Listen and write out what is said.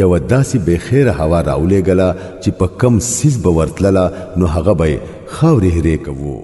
یو داسې بې خیره هوا راولېږله چې په کم سیز به ورتلله نو هغه به یې خاورې هېرې کوو.